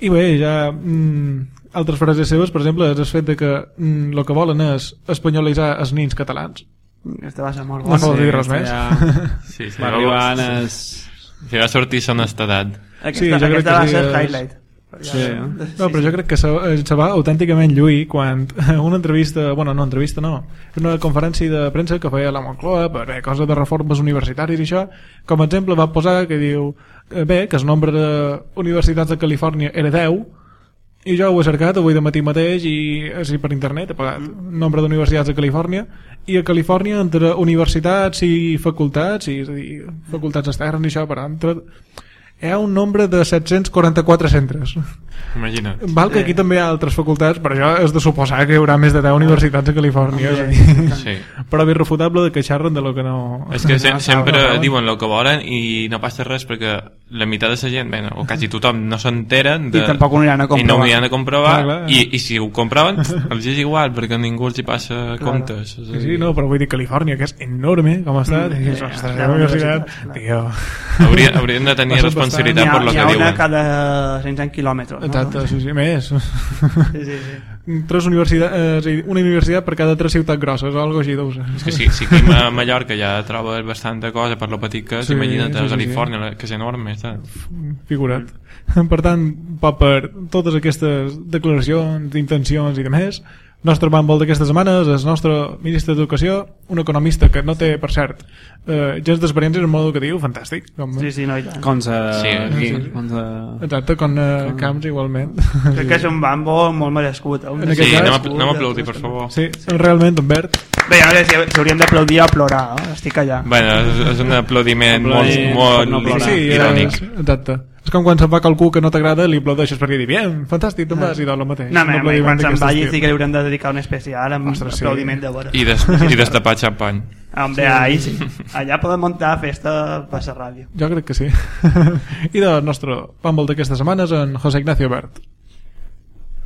I bé, ja... Mm, altres frases seves, per exemple, és el fet de que mm, el que volen és espanyolitzar els nins catalans. Este va ser molt No bo. pot dir res aquesta més. Ja... <laughs> Sí, sí, Va arribar en va, el... sí, va sortir son estedat. Aquesta, Sí, jo crec aquesta que va sí, ser highlight. Sí, eh? No, però jo crec que se, eh, se va autènticament lluir quan <laughs> una entrevista, bueno, no, entrevista no, una conferència de premsa que feia la Moncloa per bé, coses de reformes universitàries i això, com a exemple va posar que diu, eh, bé, que el nombre de universitats de Califòrnia era 10 i jo ho he cercat avui de matí mateix i així per internet, he pagat nombre d'universitats a Califòrnia i a Califòrnia entre universitats i facultats i, és a dir, facultats externes i això, però entre hi ha un nombre de 744 centres Imagina't. val que aquí també hi ha altres facultats però això és de suposar que hi haurà més de 10 universitats a Califòrnia és Sí. però és irrefutable de que xerren de lo que no És que <laughs> se no sempre saben. diuen el que volen i no passa res perquè la meitat de la gent, bé, o quasi tothom, no s'enteren de... I tampoc ho aniran a I no ho comprovar. aniran a comprovar Clar, clar. i, i si ho comproven <laughs> els és igual perquè ningú els hi passa comptes. És Sí, no, però vull dir Califòrnia, que és enorme, com està, mm, ostres, la la universitat, tio. Hauria, haurien de tenir Passa responsabilitat per lo que ha una diuen. cada 100 quilòmetres. No? Exacte, sí, sí, més. Sí, sí, sí. Tres universitats, eh, és a dir, una universitat per cada tres ciutats grosses o alguna cosa així, deu ser. És que si, si aquí a Mallorca ja trobes bastanta cosa per lo petit que és, Sí, imagina't sí, a sí, Califòrnia, la- que és enorme, saps? Figurat. Per tant, per, per totes aquestes declaracions, d'intencions i de més, nostre bàmbol d'aquesta setmana és el nostre ministre d'Educació, un economista que no té, per cert, eh, gens d'experiència en el món educatiu, fantàstic. Com, Sí, sí, no, i tant. Com se... Sí, aquí, sí. com se... Exacte, com eh, Camps igualment. Crec que és un bambo molt merescut. eh? Sí, cas- anem a, anem a aplaudir, per favor. Sí, realment, en Bert. Bé, a veure si, si hauríem d'aplaudir o plorar, eh? estic allà. Bueno, és, és un aplaudiment molt, molt no plorar. Sí, irònic. És, exacte. Com quan se'n va qualcú que no t'agrada li aplaudeixes perquè diu, bien, fantàstic, te'n vas i tot el mateix. No, home, aplaudiment quan se'n vagi sí que li haurem de dedicar un especial amb Ostres, sí. aplaudiment de vora. I, des, i destapar xampany. Hombre, ahí sí. Allà podem muntar festa per la ràdio. Jo crec que sí. <laughs> I del nostre pàmbol d'aquesta setmana és en José Ignacio Bert.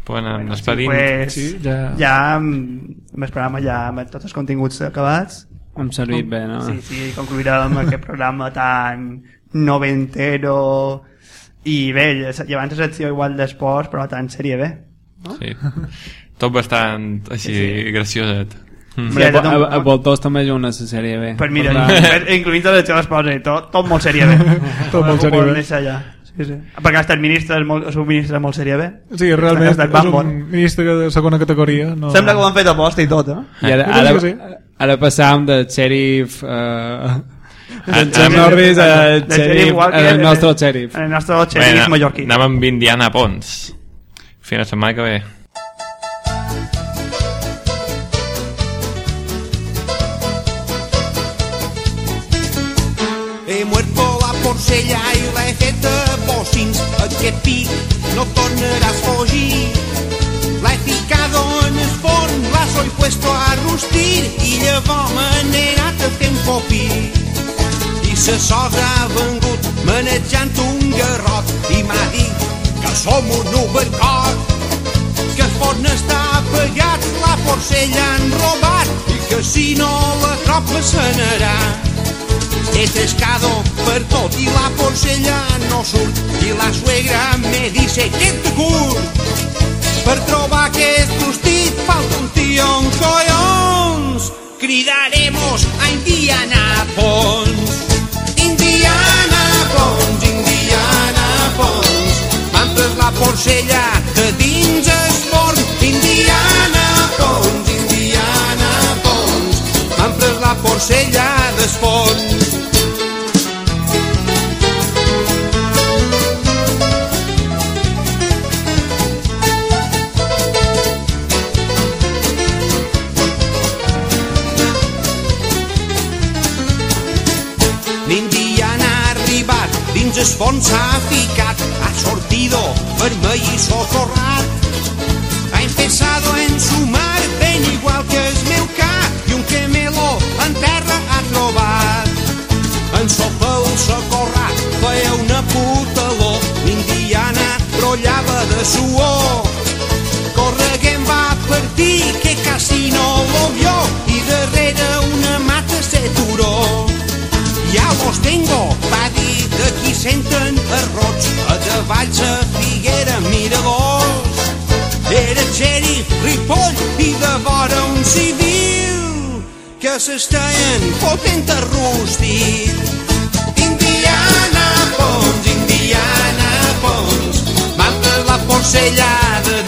Bueno, Bueno, despedim. pues, Sí, ja- ja amb, amb el programa ja amb tots els continguts acabats Hem servit bé, no? sí, sí, concluirem aquest programa tan noventero i bé, i abans la secció igual d'esports però tan sèrie bé Sí. Tot bastant així gracioset. Mm. Sí, Hombre, ja tot a, a, a Voltors també és una sèrie pues mira, Per tant, incluint la d'esports i tot, tot molt sèrie bé <laughs> Tot molt sèrie bé. Més allà. Sí, sí. perquè ha estat ministre, és molt, és un ministre molt sèrie bé Sí, realment Ha estat és un ministre de segona categoria. No... sembla que ho han fet a posta i tot eh? I ara, Jo ara, sí. ara passàvem de xèrif... Eh, De Sam ah, Norris a de xèrif, Sheriff Walker, el nostre eh, xèrif. el nostre xèrif mallorquí anem amb Indiana Pons. Fins la setmana que ve. He muerto la porcella i l'he fet de bocins. Aquest pic no tornaràs a fugir. L'he ficado en el forn, la soy puesto a rustir i llavors me n'he anat a sa sogra ha vengut manejant un garrot i m'ha dit que som un overcot que el forn està apagat, la porcella han robat i que si no la tropa se n'anarà. He pescado per tot i la porcella no surt i la suegra me dice que te curt. Per trobar aquest rostit falta un tio en collons. Cridaremos a Indiana Pons. La porcella de dins el forn. Indiana Pons, Indiana Pons. M'han pres la porcella del fons s'ha ficat, ha sortido vermell i socorrat. Ha empezado a ensumar ben igual que el meu cap i un gemelo en terra ha trobat. En el socorrat feia una putaló, l'Indiana brollava de suor. A davall sa figuera miradors. Era xèrif, ripoll i de vora un civil que s'estaien fotent a rostit. Indiana Pons, Indiana Pons, per la porcellada